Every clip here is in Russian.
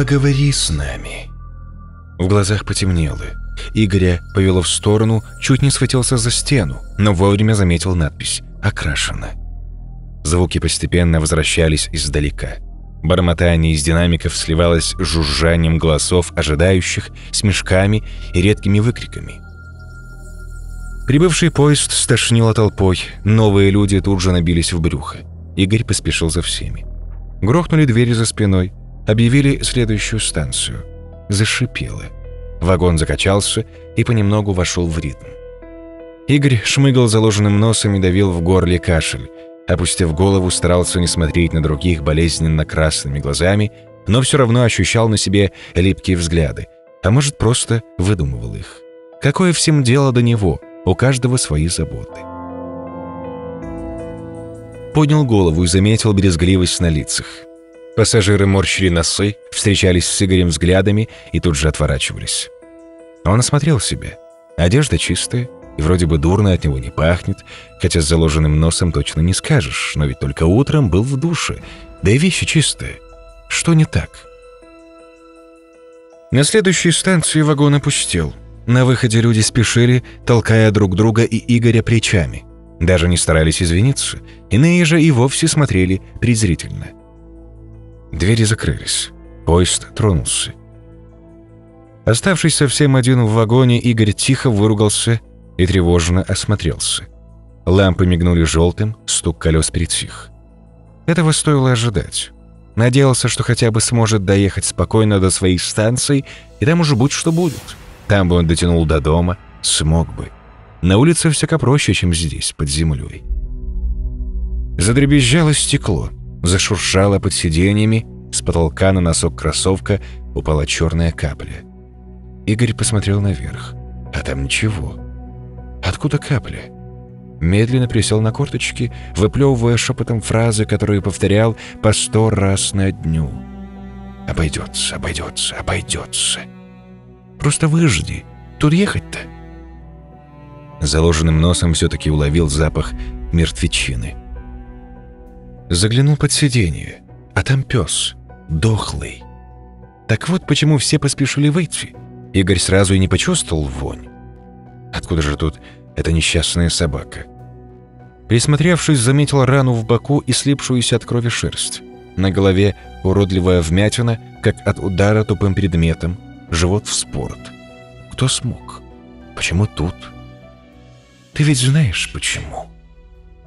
поговори с нами». В глазах потемнело. Игоря повело в сторону, чуть не схватился за стену, но вовремя заметил надпись «Окрашено». Звуки постепенно возвращались издалека. Бормотание из динамиков сливалось с жужжанием голосов ожидающих, смешками и редкими выкриками. Прибывший поезд стошнило толпой, новые люди тут же набились в брюхо. Игорь поспешил за всеми. Грохнули двери за спиной, объявили следующую станцию. Зашипело. Вагон закачался и понемногу вошел в ритм. Игорь шмыгал заложенным носом и давил в горле кашель. Опустив голову, старался не смотреть на других болезненно красными глазами, но все равно ощущал на себе липкие взгляды, а может, просто выдумывал их. Какое всем дело до него, у каждого свои заботы. Поднял голову и заметил брезгливость на лицах. Пассажиры морщили носы, встречались с Игорем взглядами и тут же отворачивались. Он осмотрел себя. Одежда чистая, и вроде бы дурно от него не пахнет, хотя с заложенным носом точно не скажешь, но ведь только утром был в душе, да и вещи чистые. Что не так? На следующей станции вагон опустел. На выходе люди спешили, толкая друг друга и Игоря плечами. Даже не старались извиниться, иные же и вовсе смотрели презрительно. Двери закрылись. Поезд тронулся. Оставшись совсем один в вагоне, Игорь тихо выругался и тревожно осмотрелся. Лампы мигнули желтым, стук колес перетих. Этого стоило ожидать. Надеялся, что хотя бы сможет доехать спокойно до своей станции, и там уже будь что будет. Там бы он дотянул до дома, смог бы. На улице всяко проще, чем здесь, под землей. Задребезжало стекло. Зашуршала под сиденьями, с потолка на носок кроссовка упала черная капля. Игорь посмотрел наверх, а там ничего. Откуда капля? Медленно присел на корточки, выплевывая шепотом фразы, которые повторял по сто раз на дню. «Обойдется, обойдется, обойдется. Просто выжди. Тут ехать-то». Заложенным носом все-таки уловил запах мертвечины. Заглянул под сиденье, а там пес, дохлый. Так вот почему все поспешили выйти. Игорь сразу и не почувствовал вонь. Откуда же тут эта несчастная собака? Присмотревшись, заметил рану в боку и слипшуюся от крови шерсть. На голове уродливая вмятина, как от удара тупым предметом, живот в спорт. Кто смог? Почему тут? Ты ведь знаешь, почему?»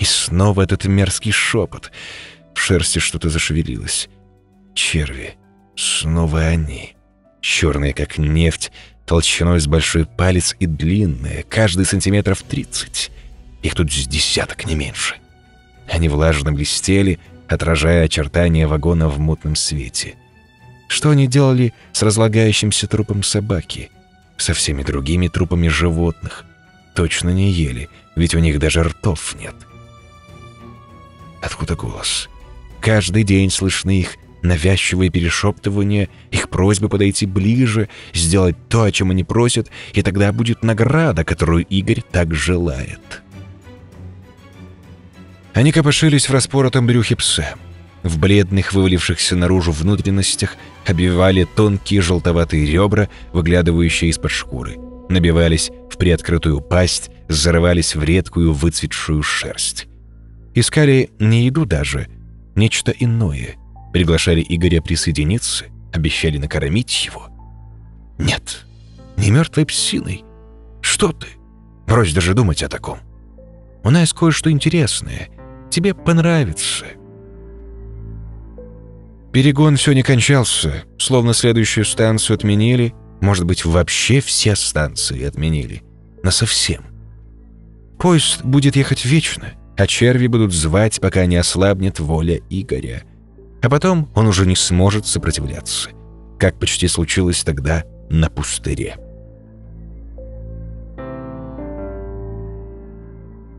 И снова этот мерзкий шепот. В шерсти что-то зашевелилось. Черви. Снова они. Черные, как нефть, толщиной с большой палец и длинные, каждый сантиметров тридцать. Их тут с десяток, не меньше. Они влажно блестели, отражая очертания вагона в мутном свете. Что они делали с разлагающимся трупом собаки? Со всеми другими трупами животных? Точно не ели, ведь у них даже ртов нет. — Откуда голос? Каждый день слышны их навязчивые перешептывания, их просьбы подойти ближе, сделать то, о чем они просят, и тогда будет награда, которую Игорь так желает. Они копошились в распоротом брюхе пса. В бледных, вывалившихся наружу внутренностях обвивали тонкие желтоватые ребра, выглядывающие из-под шкуры. Набивались в приоткрытую пасть, зарывались в редкую выцветшую шерсть. Искали не еду даже, нечто иное. Приглашали Игоря присоединиться, обещали накормить его. Нет, не мертвой псиной. Что ты? Брось даже думать о таком. У нас кое-что интересное. Тебе понравится. Перегон все не кончался, словно следующую станцию отменили, может быть, вообще все станции отменили. Насовсем. Поезд будет ехать вечно — а черви будут звать, пока не ослабнет воля Игоря. А потом он уже не сможет сопротивляться, как почти случилось тогда на пустыре.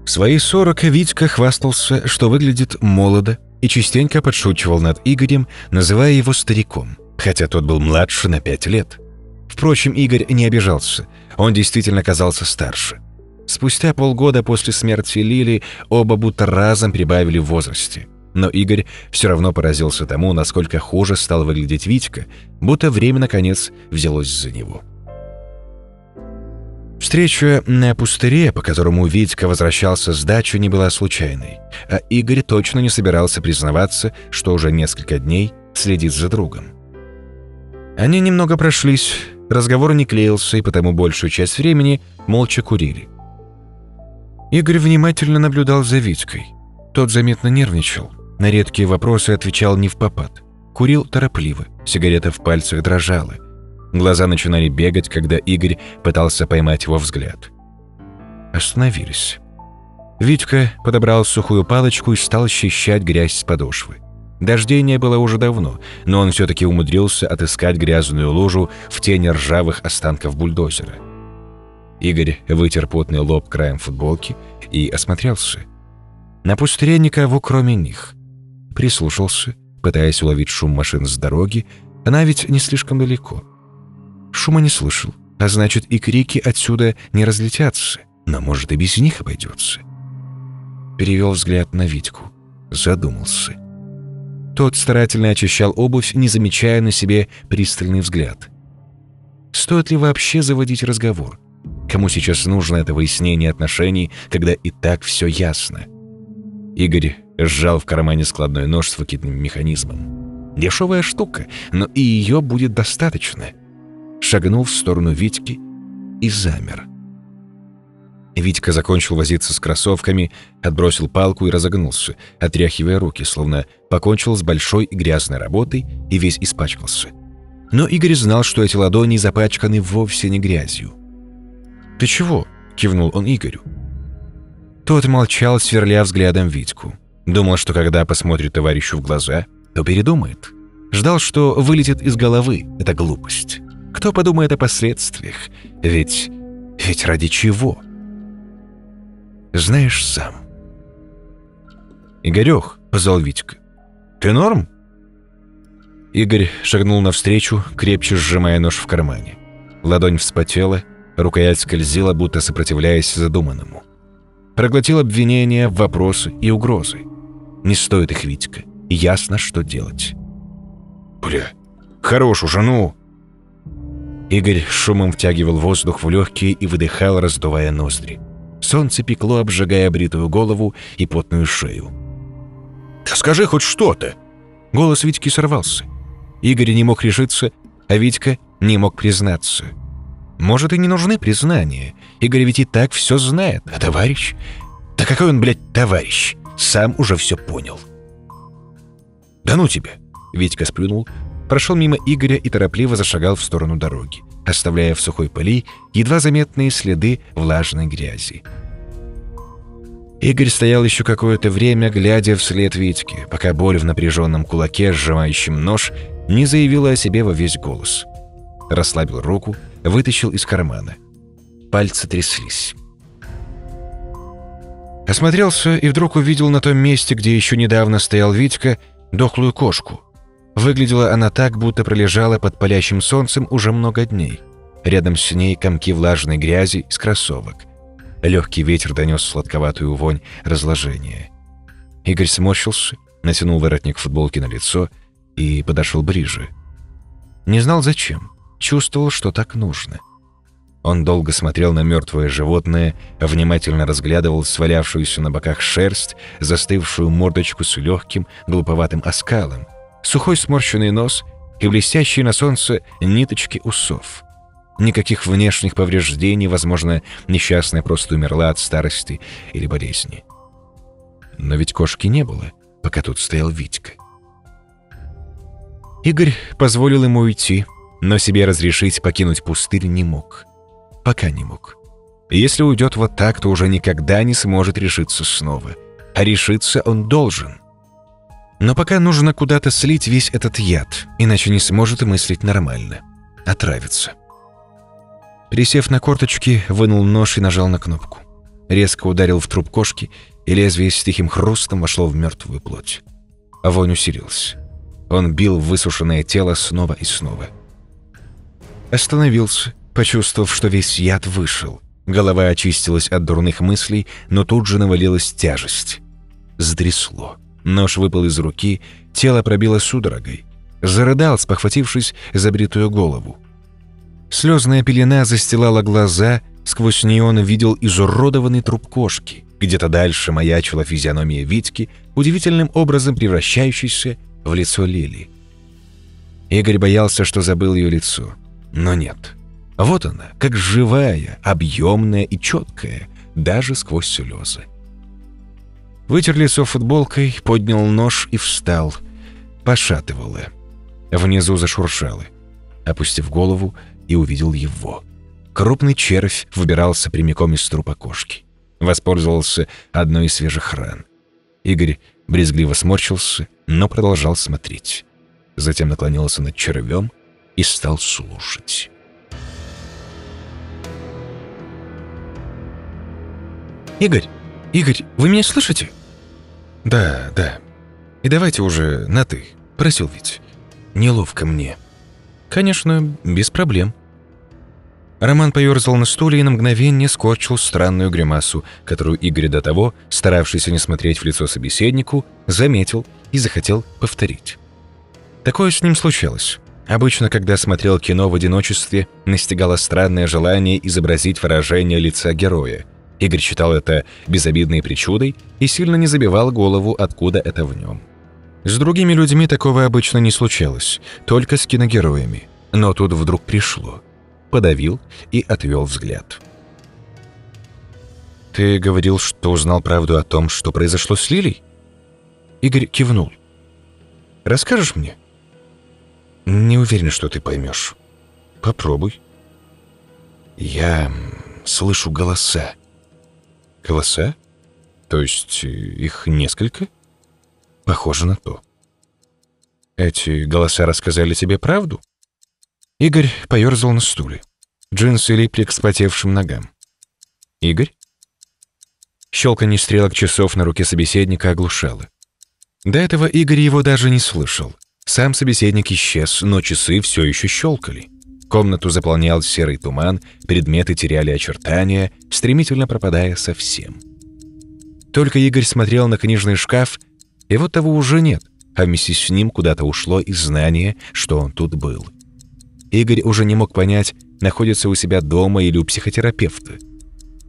В свои сорок Витька хвастался, что выглядит молодо, и частенько подшучивал над Игорем, называя его стариком, хотя тот был младше на пять лет. Впрочем, Игорь не обижался, он действительно казался старше. Спустя полгода после смерти Лили оба будто разом прибавили в возрасте. Но Игорь все равно поразился тому, насколько хуже стал выглядеть Витька, будто время, наконец, взялось за него. Встреча на пустыре, по которому Витька возвращался с дачи, не была случайной, а Игорь точно не собирался признаваться, что уже несколько дней следит за другом. Они немного прошлись, разговор не клеился, и потому большую часть времени молча курили. Игорь внимательно наблюдал за Витькой. Тот заметно нервничал, на редкие вопросы отвечал не в попад. Курил торопливо, сигарета в пальцах дрожала. Глаза начинали бегать, когда Игорь пытался поймать его взгляд. Остановились. Витька подобрал сухую палочку и стал счищать грязь с подошвы. Дождей не было уже давно, но он все-таки умудрился отыскать грязную лужу в тени ржавых останков бульдозера. Игорь вытер потный лоб краем футболки и осмотрелся. На пустыре никого, кроме них. Прислушался, пытаясь уловить шум машин с дороги, она ведь не слишком далеко. Шума не слышал, а значит и крики отсюда не разлетятся, но может и без них обойдется. Перевел взгляд на Витьку, задумался. Тот старательно очищал обувь, не замечая на себе пристальный взгляд. Стоит ли вообще заводить разговор? Кому сейчас нужно это выяснение отношений, когда и так все ясно? Игорь сжал в кармане складной нож с выкидным механизмом. Дешевая штука, но и ее будет достаточно. Шагнул в сторону Витьки и замер. Витька закончил возиться с кроссовками, отбросил палку и разогнулся, отряхивая руки, словно покончил с большой и грязной работой и весь испачкался. Но Игорь знал, что эти ладони запачканы вовсе не грязью. «Ты чего?» — кивнул он Игорю. Тот молчал, сверля взглядом Витьку. Думал, что когда посмотрит товарищу в глаза, то передумает. Ждал, что вылетит из головы эта глупость. Кто подумает о последствиях? Ведь... ведь ради чего?» знаешь сам. «Игорех», — позвал Витька, — «ты норм?» Игорь шагнул навстречу, крепче сжимая нож в кармане. Ладонь вспотела, рукоять скользила, будто сопротивляясь задуманному. Проглотил обвинения, вопросы и угрозы. Не стоит их, Витька. Ясно, что делать. «Бля, хорош уже, ну!» Игорь шумом втягивал воздух в легкие и выдыхал, раздувая ноздри. Солнце пекло, обжигая бритую голову и потную шею. «Да скажи хоть что-то!» Голос Витьки сорвался. Игорь не мог решиться, а Витька не мог признаться. Может, и не нужны признания. Игорь ведь и так все знает. А товарищ? Да какой он, блядь, товарищ? Сам уже все понял. «Да ну тебя!» Витька сплюнул, прошел мимо Игоря и торопливо зашагал в сторону дороги оставляя в сухой пыли едва заметные следы влажной грязи. Игорь стоял еще какое-то время, глядя вслед Витьке, пока боль в напряженном кулаке, сжимающем нож, не заявила о себе во весь голос. Расслабил руку, вытащил из кармана. Пальцы тряслись. Осмотрелся и вдруг увидел на том месте, где еще недавно стоял Витька, дохлую кошку. Выглядела она так, будто пролежала под палящим солнцем уже много дней. Рядом с ней комки влажной грязи из кроссовок. Легкий ветер донес сладковатую вонь разложения. Игорь сморщился, натянул воротник футболки на лицо и подошел ближе. Не знал зачем, чувствовал, что так нужно. Он долго смотрел на мертвое животное, внимательно разглядывал свалявшуюся на боках шерсть, застывшую мордочку с легким, глуповатым оскалом, сухой сморщенный нос и блестящие на солнце ниточки усов. Никаких внешних повреждений, возможно, несчастная просто умерла от старости или болезни. Но ведь кошки не было, пока тут стоял Витька. Игорь позволил ему уйти, но себе разрешить покинуть пустырь не мог. Пока не мог. Если уйдет вот так, то уже никогда не сможет решиться снова. А решиться он должен. Но пока нужно куда-то слить весь этот яд, иначе не сможет мыслить нормально. Отравится. Присев на корточки, вынул нож и нажал на кнопку. Резко ударил в труп кошки, и лезвие с тихим хрустом вошло в мертвую плоть. А вонь усилился. Он бил высушенное тело снова и снова. Остановился, почувствовав, что весь яд вышел. Голова очистилась от дурных мыслей, но тут же навалилась тяжесть. Сдрясло. Нож выпал из руки, тело пробило судорогой. Зарыдал, спохватившись за бритую голову. Слезная пелена застилала глаза, сквозь нее он видел изуродованный труп кошки. Где-то дальше маячила физиономия Витьки, удивительным образом превращающейся в лицо Лили. Игорь боялся, что забыл ее лицо. Но нет. Вот она, как живая, объемная и четкая, даже сквозь слезы. Вытер лицо футболкой, поднял нож и встал. Пошатывало. Внизу зашуршало. Опустив голову, и увидел его. Крупный червь выбирался прямиком из трупа кошки. Воспользовался одной из свежих ран. Игорь брезгливо сморщился, но продолжал смотреть. Затем наклонился над червем и стал слушать. «Игорь! Игорь, вы меня слышите?» «Да, да. И давайте уже на «ты», — просил ведь. Неловко мне». «Конечно, без проблем». Роман поерзал на стуле и на мгновение скорчил странную гримасу, которую Игорь до того, старавшийся не смотреть в лицо собеседнику, заметил и захотел повторить. Такое с ним случалось. Обычно, когда смотрел кино в одиночестве, настигало странное желание изобразить выражение лица героя. Игорь считал это безобидной причудой и сильно не забивал голову, откуда это в нем. С другими людьми такого обычно не случалось, только с киногероями. Но тут вдруг пришло – подавил и отвел взгляд. «Ты говорил, что узнал правду о том, что произошло с Лилей?» Игорь кивнул. «Расскажешь мне?» «Не уверен, что ты поймешь. Попробуй». «Я слышу голоса». «Голоса? То есть их несколько?» «Похоже на то». «Эти голоса рассказали тебе правду?» Игорь поерзал на стуле. Джинсы липли к вспотевшим ногам. «Игорь?» Щелканье стрелок часов на руке собеседника оглушало. До этого Игорь его даже не слышал. Сам собеседник исчез, но часы все еще щелкали. Комнату заполнял серый туман, предметы теряли очертания, стремительно пропадая совсем. Только Игорь смотрел на книжный шкаф, и вот того уже нет, а вместе с ним куда-то ушло и знание, что он тут был. Игорь уже не мог понять, находится у себя дома или у психотерапевта.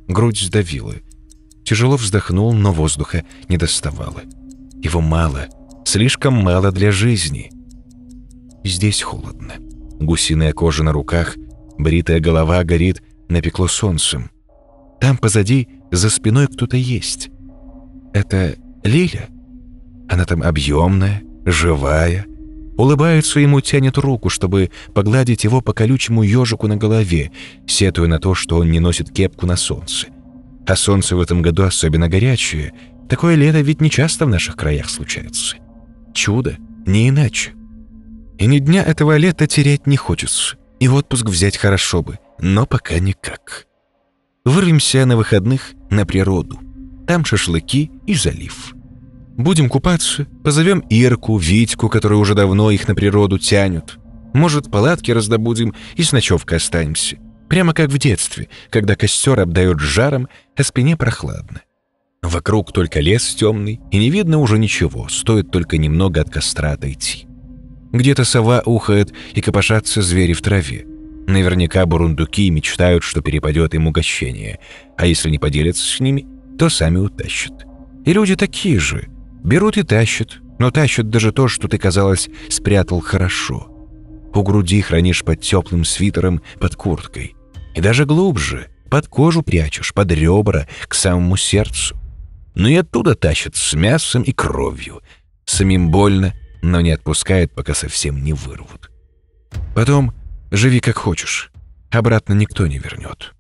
Грудь сдавила. Тяжело вздохнул, но воздуха не доставало. Его мало, слишком мало для жизни. Здесь холодно. Гусиная кожа на руках, бритая голова горит, напекло солнцем. Там позади, за спиной кто-то есть. Это Лиля. Она там объемная, живая, Улыбается ему, тянет руку, чтобы погладить его по колючему ежику на голове, сетуя на то, что он не носит кепку на солнце. А солнце в этом году особенно горячее. Такое лето ведь не часто в наших краях случается. Чудо, не иначе. И ни дня этого лета терять не хочется. И отпуск взять хорошо бы, но пока никак. Вырвемся на выходных на природу. Там шашлыки и залив. Будем купаться, позовем Ирку, Витьку, которые уже давно их на природу тянут. Может, палатки раздобудем и с ночевкой останемся. Прямо как в детстве, когда костер обдает жаром, а спине прохладно. Вокруг только лес темный, и не видно уже ничего, стоит только немного от костра отойти. Где-то сова ухает и копошатся звери в траве. Наверняка бурундуки мечтают, что перепадет им угощение, а если не поделятся с ними, то сами утащат. И люди такие же — Берут и тащат, но тащат даже то, что ты, казалось, спрятал хорошо. У груди хранишь под теплым свитером, под курткой. И даже глубже, под кожу прячешь, под ребра, к самому сердцу. Но и оттуда тащат с мясом и кровью. Самим больно, но не отпускает, пока совсем не вырвут. Потом живи как хочешь. Обратно никто не вернет.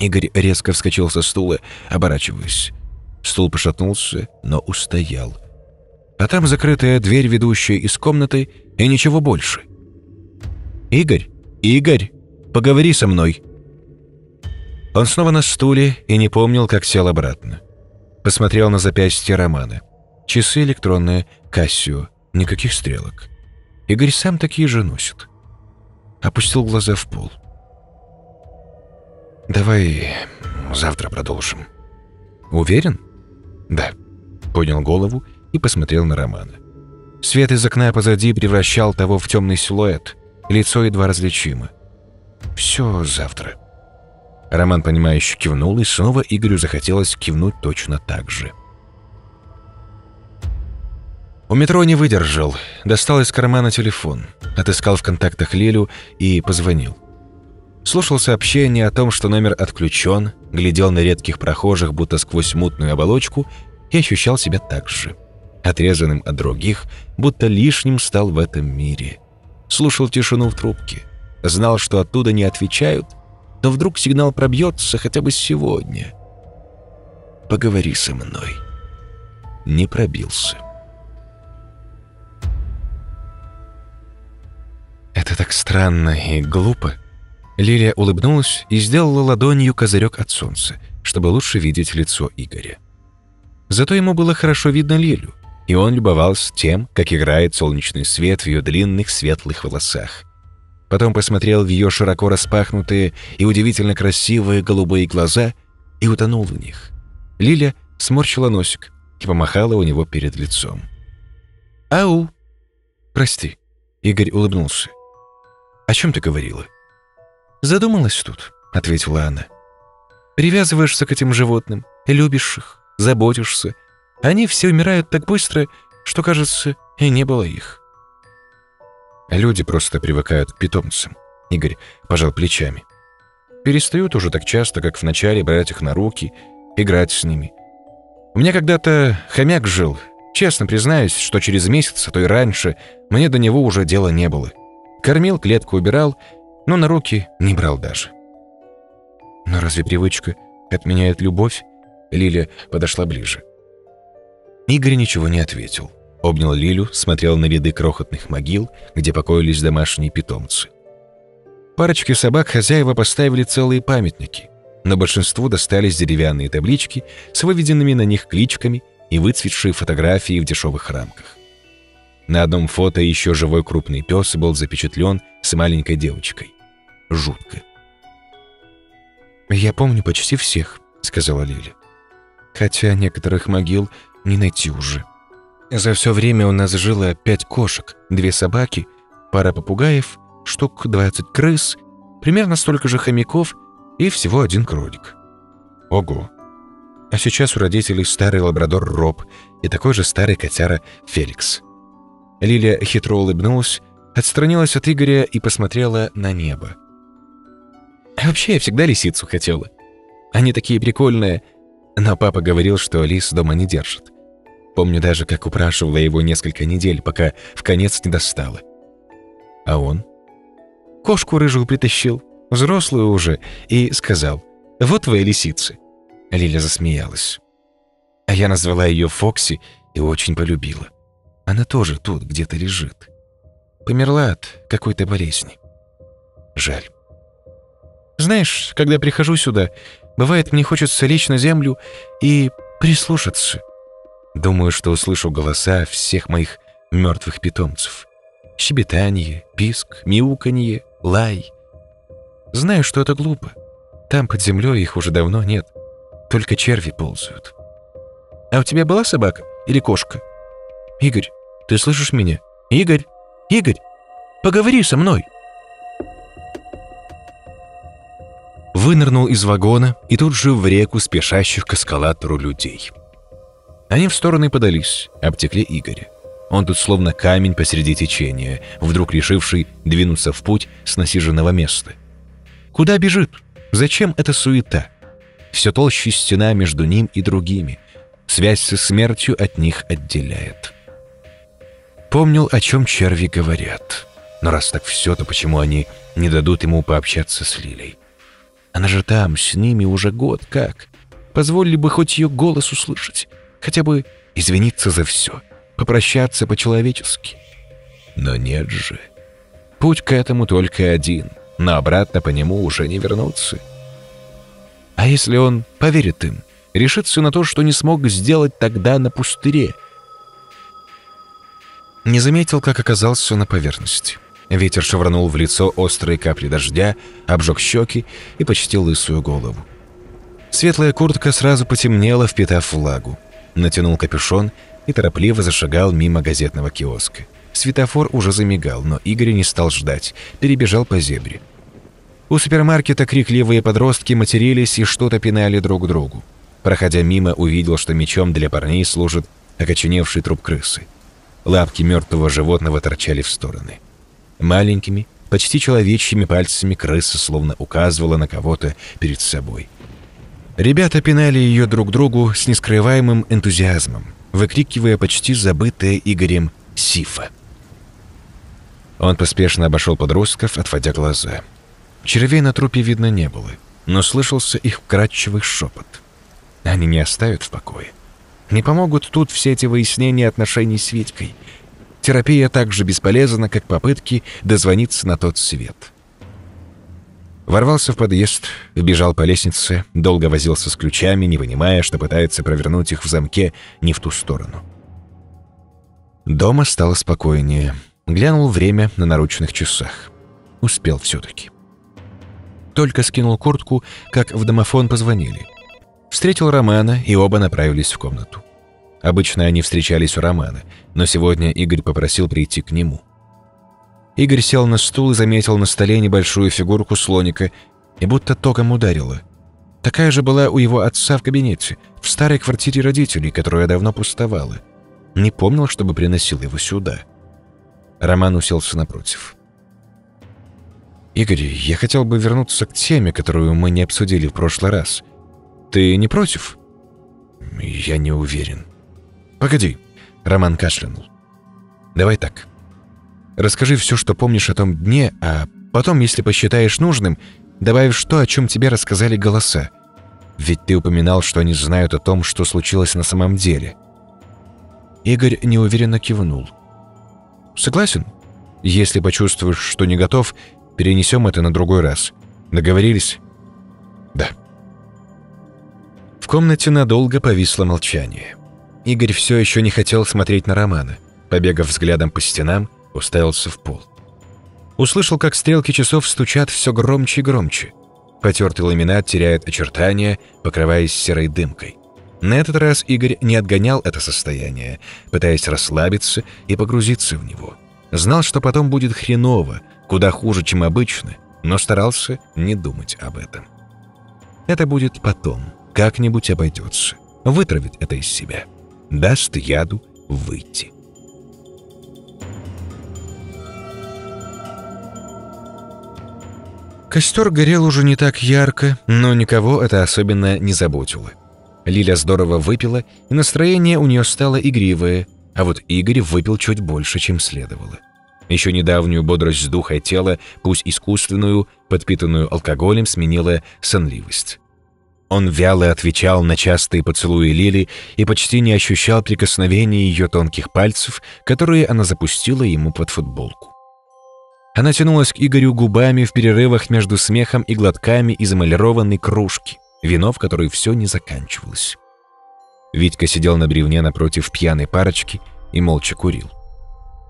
Игорь резко вскочил со стула, оборачиваясь. Стул пошатнулся, но устоял. А там закрытая дверь, ведущая из комнаты, и ничего больше. «Игорь! Игорь! Поговори со мной!» Он снова на стуле и не помнил, как сел обратно. Посмотрел на запястье Романа. Часы электронные, Кассио, никаких стрелок. Игорь сам такие же носит. Опустил глаза в пол. «Давай завтра продолжим». «Уверен?» Да. поднял голову и посмотрел на Романа. Свет из окна позади превращал того в темный силуэт. Лицо едва различимо. «Все завтра». Роман, понимающе кивнул, и снова Игорю захотелось кивнуть точно так же. У метро не выдержал, достал из кармана телефон, отыскал в контактах Лилю и позвонил. Слушал сообщение о том, что номер отключен, глядел на редких прохожих, будто сквозь мутную оболочку, и ощущал себя так же. Отрезанным от других, будто лишним стал в этом мире. Слушал тишину в трубке. Знал, что оттуда не отвечают, но вдруг сигнал пробьется хотя бы сегодня. «Поговори со мной». Не пробился. Это так странно и глупо. Лилия улыбнулась и сделала ладонью козырек от солнца, чтобы лучше видеть лицо Игоря. Зато ему было хорошо видно Лилю, и он любовался тем, как играет солнечный свет в ее длинных светлых волосах. Потом посмотрел в ее широко распахнутые и удивительно красивые голубые глаза и утонул в них. Лиля сморщила носик и помахала у него перед лицом. «Ау!» «Прости», — Игорь улыбнулся. «О чем ты говорила?» «Задумалась тут», — ответила она. «Привязываешься к этим животным, любишь их, заботишься. Они все умирают так быстро, что, кажется, и не было их». Люди просто привыкают к питомцам. Игорь пожал плечами. Перестают уже так часто, как в начале, брать их на руки, играть с ними. У меня когда-то хомяк жил. Честно признаюсь, что через месяц, а то и раньше, мне до него уже дела не было. Кормил, клетку убирал, но на руки не брал даже. Но разве привычка отменяет любовь? Лиля подошла ближе. Игорь ничего не ответил. Обнял Лилю, смотрел на ряды крохотных могил, где покоились домашние питомцы. Парочке собак хозяева поставили целые памятники, но большинству достались деревянные таблички с выведенными на них кличками и выцветшие фотографии в дешевых рамках. На одном фото еще живой крупный пес был запечатлен с маленькой девочкой. Жутко. «Я помню почти всех», — сказала Лиля. «Хотя некоторых могил не найти уже. За все время у нас жило пять кошек, две собаки, пара попугаев, штук 20 крыс, примерно столько же хомяков и всего один кролик. Ого! А сейчас у родителей старый лабрадор Роб и такой же старый котяра Феликс. Лилия хитро улыбнулась, отстранилась от Игоря и посмотрела на небо. «Вообще, я всегда лисицу хотела. Они такие прикольные, но папа говорил, что лис дома не держит. Помню даже, как упрашивала его несколько недель, пока в конец не достала. А он? Кошку рыжую притащил, взрослую уже, и сказал, «Вот твои лисицы». Лиля засмеялась. А я назвала ее Фокси и очень полюбила. Она тоже тут где-то лежит. Померла от какой-то болезни. Жаль. Знаешь, когда прихожу сюда, бывает, мне хочется лечь на землю и прислушаться. Думаю, что услышу голоса всех моих мертвых питомцев. Щебетание, писк, мяуканье, лай. Знаю, что это глупо. Там под землей их уже давно нет. Только черви ползают. А у тебя была собака или кошка? Игорь, ты слышишь меня? Игорь! Игорь! Поговори со мной!» Вынырнул из вагона и тут же в реку спешащих к эскалатору людей. Они в стороны подались, обтекли Игоря. Он тут словно камень посреди течения, вдруг решивший двинуться в путь с насиженного места. Куда бежит? Зачем эта суета? Все толще стена между ним и другими. Связь со смертью от них отделяет. Помнил, о чем черви говорят. Но раз так все, то почему они не дадут ему пообщаться с Лилей? Она же там, с ними уже год как. Позволили бы хоть ее голос услышать. Хотя бы извиниться за все. Попрощаться по-человечески. Но нет же. Путь к этому только один. Но обратно по нему уже не вернуться. А если он поверит им? Решится на то, что не смог сделать тогда на пустыре – не заметил, как оказался на поверхности. Ветер шевранул в лицо острые капли дождя, обжег щеки и почти лысую голову. Светлая куртка сразу потемнела, впитав влагу. Натянул капюшон и торопливо зашагал мимо газетного киоска. Светофор уже замигал, но Игорь не стал ждать, перебежал по зебре. У супермаркета крикливые подростки матерились и что-то пинали друг другу. Проходя мимо, увидел, что мечом для парней служит окоченевший труп крысы. Лапки мертвого животного торчали в стороны. Маленькими, почти человечьими пальцами крыса словно указывала на кого-то перед собой. Ребята пинали ее друг другу с нескрываемым энтузиазмом, выкрикивая почти забытое Игорем «Сифа». Он поспешно обошел подростков, отводя глаза. Червей на трупе видно не было, но слышался их вкрадчивый шепот. Они не оставят в покое. Не помогут тут все эти выяснения отношений с Витькой. Терапия так же бесполезна, как попытки дозвониться на тот свет. Ворвался в подъезд, вбежал по лестнице, долго возился с ключами, не понимая, что пытается провернуть их в замке не в ту сторону. Дома стало спокойнее. Глянул время на наручных часах. Успел все-таки. Только скинул куртку, как в домофон позвонили. Встретил Романа, и оба направились в комнату. Обычно они встречались у Романа, но сегодня Игорь попросил прийти к нему. Игорь сел на стул и заметил на столе небольшую фигурку слоника, и будто током ударило. Такая же была у его отца в кабинете, в старой квартире родителей, которая давно пустовала. Не помнил, чтобы приносил его сюда. Роман уселся напротив. «Игорь, я хотел бы вернуться к теме, которую мы не обсудили в прошлый раз. Ты не против?» «Я не уверен». «Погоди», — Роман кашлянул. «Давай так. Расскажи все, что помнишь о том дне, а потом, если посчитаешь нужным, добавишь то, о чем тебе рассказали голоса. Ведь ты упоминал, что они знают о том, что случилось на самом деле». Игорь неуверенно кивнул. «Согласен. Если почувствуешь, что не готов, перенесем это на другой раз. Договорились?» «Да». В комнате надолго повисло молчание. Игорь все еще не хотел смотреть на Романа. Побегав взглядом по стенам, уставился в пол. Услышал, как стрелки часов стучат все громче и громче. Потертый ламинат теряет очертания, покрываясь серой дымкой. На этот раз Игорь не отгонял это состояние, пытаясь расслабиться и погрузиться в него. Знал, что потом будет хреново, куда хуже, чем обычно, но старался не думать об этом. Это будет потом, как-нибудь обойдется. Вытравит это из себя. Даст яду выйти. Костер горел уже не так ярко, но никого это особенно не заботило. Лиля здорово выпила, и настроение у нее стало игривое, а вот Игорь выпил чуть больше, чем следовало. Еще недавнюю бодрость духа и тела, пусть искусственную, подпитанную алкоголем, сменила сонливость. Он вяло отвечал на частые поцелуи Лили и почти не ощущал прикосновения ее тонких пальцев, которые она запустила ему под футболку. Она тянулась к Игорю губами в перерывах между смехом и глотками из эмалированной кружки, вино в которой все не заканчивалось. Витька сидел на бревне напротив пьяной парочки и молча курил.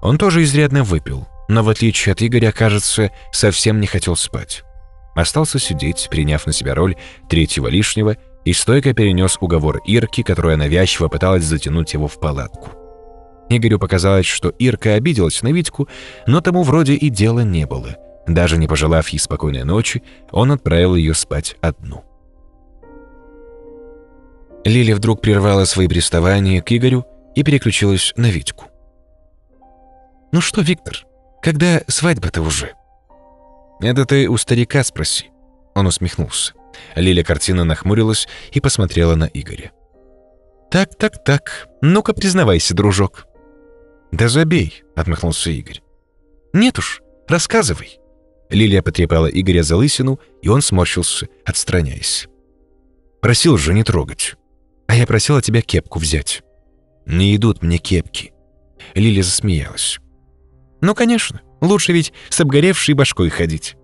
Он тоже изрядно выпил, но в отличие от Игоря, кажется, совсем не хотел спать. Остался сидеть, приняв на себя роль третьего лишнего, и стойко перенес уговор Ирки, которая навязчиво пыталась затянуть его в палатку. Игорю показалось, что Ирка обиделась на Витьку, но тому вроде и дела не было. Даже не пожелав ей спокойной ночи, он отправил ее спать одну. Лиля вдруг прервала свои приставания к Игорю и переключилась на Витьку. «Ну что, Виктор, когда свадьба-то уже?» «Это ты у старика спроси». Он усмехнулся. Лиля картина нахмурилась и посмотрела на Игоря. «Так, так, так. Ну-ка, признавайся, дружок. «Да забей», — отмахнулся Игорь. «Нет уж, рассказывай». Лилия потрепала Игоря за лысину, и он сморщился, отстраняясь. «Просил же не трогать. А я просила тебя кепку взять». «Не идут мне кепки». Лилия засмеялась. «Ну, конечно, лучше ведь с обгоревшей башкой ходить».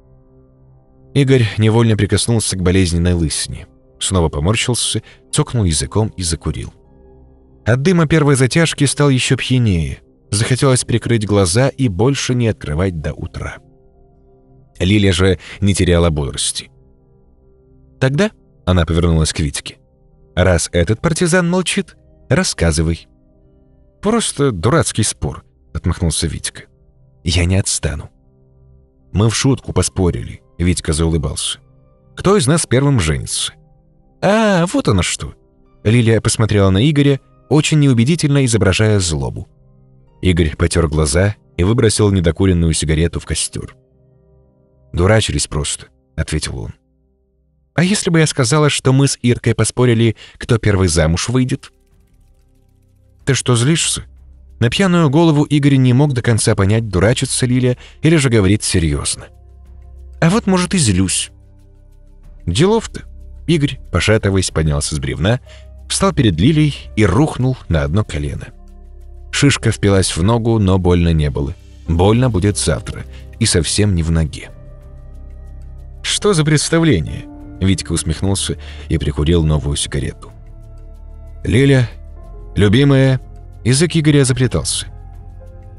Игорь невольно прикоснулся к болезненной лысине. Снова поморщился, цокнул языком и закурил. От дыма первой затяжки стал еще пьянее. Захотелось прикрыть глаза и больше не открывать до утра. Лилия же не теряла бодрости. «Тогда», — она повернулась к Витьке, — «раз этот партизан молчит, Рассказывай». «Просто дурацкий спор», — отмахнулся Витька. «Я не отстану». «Мы в шутку поспорили», — Витька заулыбался. «Кто из нас первым женится?» «А, вот оно что!» Лилия посмотрела на Игоря, очень неубедительно изображая злобу. Игорь потер глаза и выбросил недокуренную сигарету в костер. «Дурачились просто», — ответил он. «А если бы я сказала, что мы с Иркой поспорили, кто первый замуж выйдет?» «Ты что, злишься?» На пьяную голову Игорь не мог до конца понять, дурачится Лилия или же говорит серьезно. «А вот, может, и злюсь». «Делов-то». Игорь, пошатываясь, поднялся с бревна, встал перед Лилией и рухнул на одно колено. Шишка впилась в ногу, но больно не было. Больно будет завтра, и совсем не в ноге. «Что за представление?» Витька усмехнулся и прикурил новую сигарету. «Лиля, любимая...» Язык Игоря заплетался.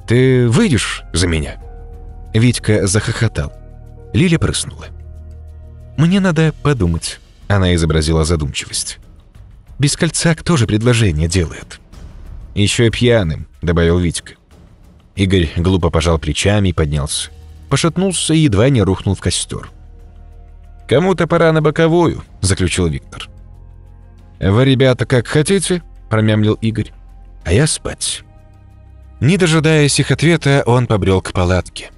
«Ты выйдешь за меня?» Витька захохотал. Лиля прыснула. «Мне надо подумать», — она изобразила задумчивость. «Без кольца кто же предложение делает?» «Еще и пьяным», — добавил Витька. Игорь глупо пожал плечами и поднялся. Пошатнулся и едва не рухнул в костер. «Кому-то пора на боковую», — заключил Виктор. «Вы, ребята, как хотите?» — промямлил Игорь. «А я спать». Не дожидаясь их ответа, он побрел к палатке.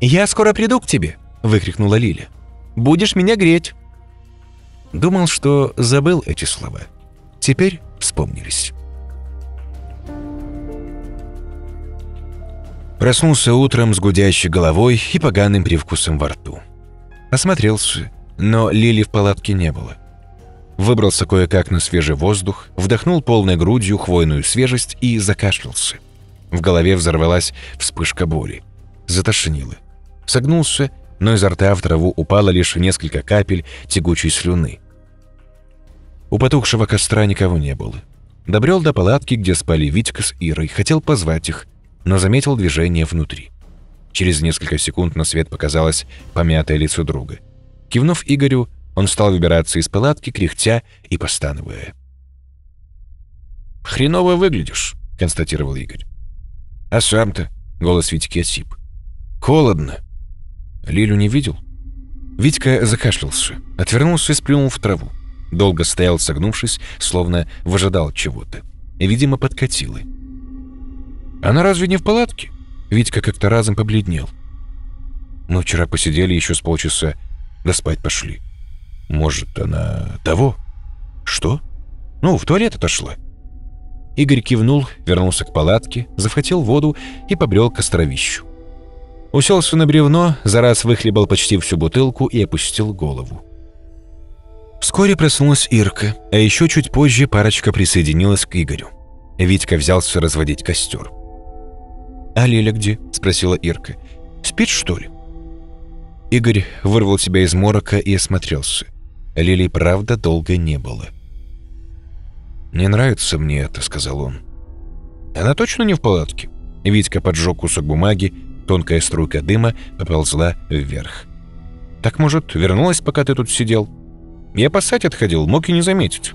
«Я скоро приду к тебе», — выкрикнула Лиля. «Будешь меня греть». Думал, что забыл эти слова. Теперь вспомнились. Проснулся утром с гудящей головой и поганым привкусом во рту. Осмотрелся, но Лили в палатке не было. Выбрался кое-как на свежий воздух, вдохнул полной грудью хвойную свежесть и закашлялся. В голове взорвалась вспышка боли. Затошнило. Согнулся, но изо рта в траву упало лишь несколько капель тягучей слюны. У потухшего костра никого не было. Добрел до палатки, где спали Витька с Ирой, хотел позвать их, но заметил движение внутри. Через несколько секунд на свет показалось помятое лицо друга. Кивнув Игорю, он стал выбираться из палатки, кряхтя и постановая. «Хреново выглядишь», — констатировал Игорь. «А сам-то?» — голос Витьки осип. «Холодно». Лилю не видел? Витька закашлялся, отвернулся и сплюнул в траву. Долго стоял, согнувшись, словно выжидал чего-то. Видимо, подкатило. «Она разве не в палатке?» Витька как-то разом побледнел. Мы вчера посидели еще с полчаса, да спать пошли. Может, она того? Что? Ну, в туалет отошла. Игорь кивнул, вернулся к палатке, захватил воду и побрел к островищу. Уселся на бревно, за раз выхлебал почти всю бутылку и опустил голову. Вскоре проснулась Ирка, а еще чуть позже парочка присоединилась к Игорю. Витька взялся разводить костер. «А Лиля где?» — спросила Ирка. «Спит, что ли?» Игорь вырвал себя из морока и осмотрелся. Лили, правда, долго не было. «Не нравится мне это», — сказал он. «Она точно не в палатке?» Витька поджег кусок бумаги, тонкая струйка дыма поползла вверх. «Так, может, вернулась, пока ты тут сидел?» «Я пасать отходил, мог и не заметить».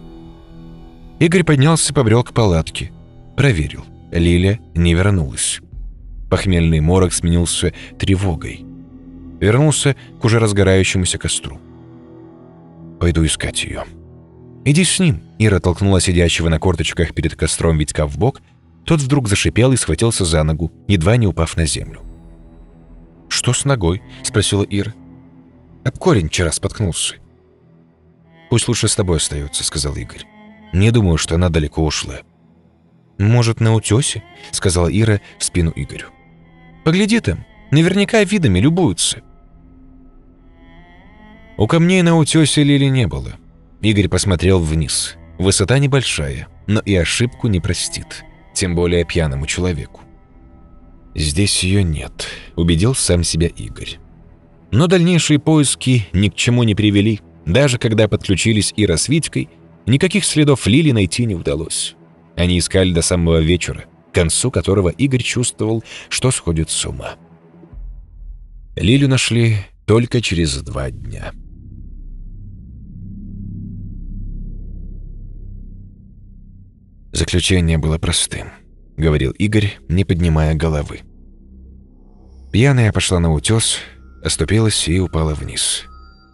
Игорь поднялся, побрел к палатке. Проверил. Лиля не вернулась. Похмельный морок сменился тревогой. Вернулся к уже разгорающемуся костру. «Пойду искать ее». «Иди с ним», — Ира толкнула сидящего на корточках перед костром Витька в бок. Тот вдруг зашипел и схватился за ногу, едва не упав на землю. «Что с ногой?» — спросила Ира. «Об корень вчера споткнулся». «Пусть лучше с тобой остается», — сказал Игорь. «Не думаю, что она далеко ушла». «Может, на утесе?» — сказала Ира в спину Игорю. Погляди там, наверняка видами любуются». У камней на утесе Лили не было. Игорь посмотрел вниз. Высота небольшая, но и ошибку не простит, тем более пьяному человеку. «Здесь ее нет», — убедил сам себя Игорь. Но дальнейшие поиски ни к чему не привели. Даже когда подключились Ира с Витькой, никаких следов Лили найти не удалось. Они искали до самого вечера к концу которого Игорь чувствовал, что сходит с ума. Лилю нашли только через два дня. Заключение было простым, говорил Игорь, не поднимая головы. Пьяная пошла на утес, оступилась и упала вниз.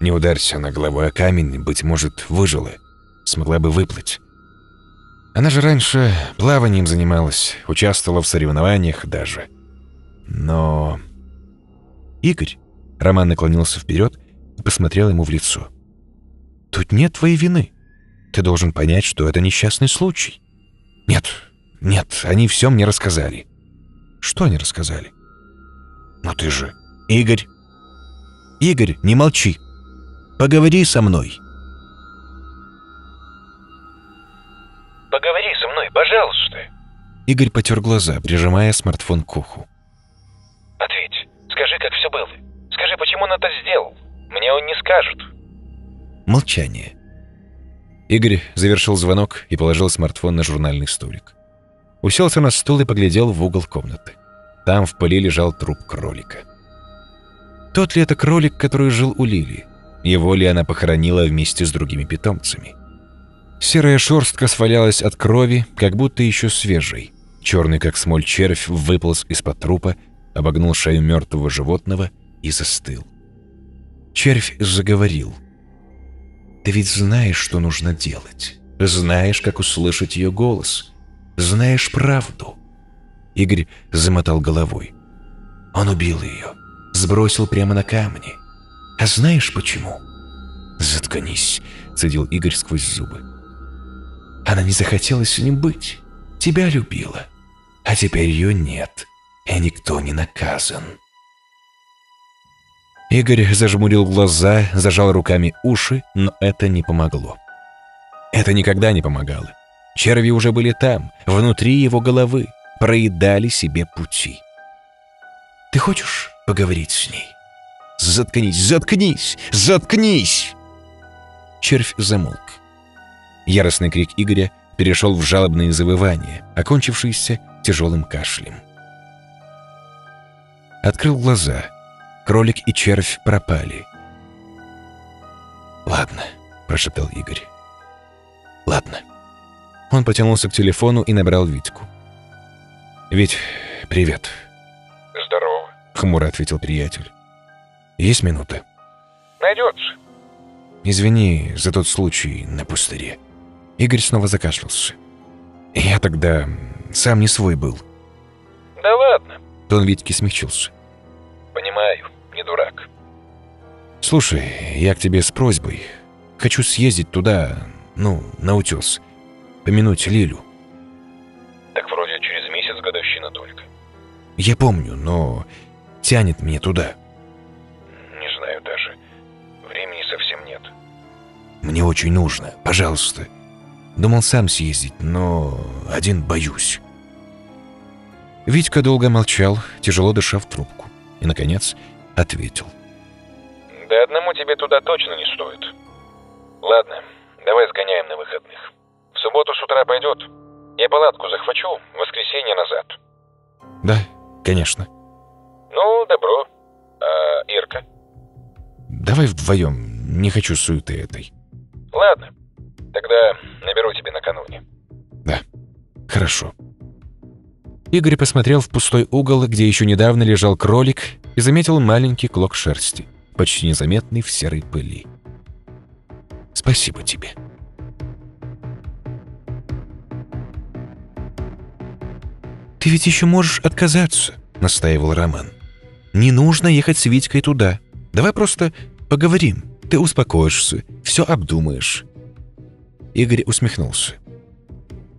Не ударься на голову о камень, быть может, выжила. Смогла бы выплыть. Она же раньше плаванием занималась, участвовала в соревнованиях даже. Но... Игорь, Роман наклонился вперед и посмотрел ему в лицо. Тут нет твоей вины. Ты должен понять, что это несчастный случай. Нет, нет, они все мне рассказали. Что они рассказали? Ну ты же... Игорь. Игорь, не молчи. Поговори со мной. Поговори со мной, пожалуйста. Игорь потер глаза, прижимая смартфон к уху. Ответь. Скажи, как все было. Скажи, почему он это сделал. Мне он не скажет. Молчание. Игорь завершил звонок и положил смартфон на журнальный столик. Уселся на стул и поглядел в угол комнаты. Там в пыли лежал труп кролика. Тот ли это кролик, который жил у Лили? Его ли она похоронила вместе с другими питомцами? Серая шерстка свалялась от крови, как будто еще свежей. Черный, как смоль, червь выполз из-под трупа, обогнул шею мертвого животного и застыл. Червь заговорил. «Ты ведь знаешь, что нужно делать. Знаешь, как услышать ее голос. Знаешь правду». Игорь замотал головой. Он убил ее, сбросил прямо на камни. А знаешь почему? «Заткнись», — цедил Игорь сквозь зубы. «Она не захотела с ним быть. Тебя любила. А теперь ее нет, и никто не наказан». Игорь зажмурил глаза, зажал руками уши, но это не помогло. Это никогда не помогало. Черви уже были там, внутри его головы, проедали себе пути. «Ты хочешь поговорить с ней?» «Заткнись, заткнись, заткнись!» Червь замолк. Яростный крик Игоря перешел в жалобные завывания, окончившиеся тяжелым кашлем. Открыл глаза. Кролик и червь пропали. «Ладно», — прошептал Игорь. «Ладно». Он потянулся к телефону и набрал Витьку. «Вить, привет». Здорово. — хмуро ответил приятель. «Есть минута?» Найдется. «Извини за тот случай на пустыре». Игорь снова закашлялся. «Я тогда сам не свой был». Да ладно. Тон Витьки смягчился. Понимаю, не дурак. «Слушай, я к тебе с просьбой. Хочу съездить туда, ну, на утес. Помянуть Лилю. Так вроде через месяц годовщина только. Я помню, но тянет меня туда. Не знаю даже. Времени совсем нет. Мне очень нужно. Пожалуйста. Думал сам съездить, но один боюсь». Витька долго молчал, тяжело дыша в трубку. И, наконец, ответил. Да одному тебе туда точно не стоит. Ладно, давай сгоняем на выходных. В субботу с утра пойдет. Я палатку захвачу, в воскресенье назад. «Да, конечно. Ну, добро. А Ирка? Давай вдвоем. Не хочу суеты этой». Ладно. Тогда наберу тебе накануне. «Да, хорошо». Игорь посмотрел в пустой угол, где еще недавно лежал кролик, и заметил маленький клок шерсти, почти незаметный в серой пыли. «Спасибо тебе». «Ты ведь еще можешь отказаться», — настаивал Роман. «Не нужно ехать с Витькой туда. Давай просто поговорим. Ты успокоишься, все обдумаешь». Игорь усмехнулся.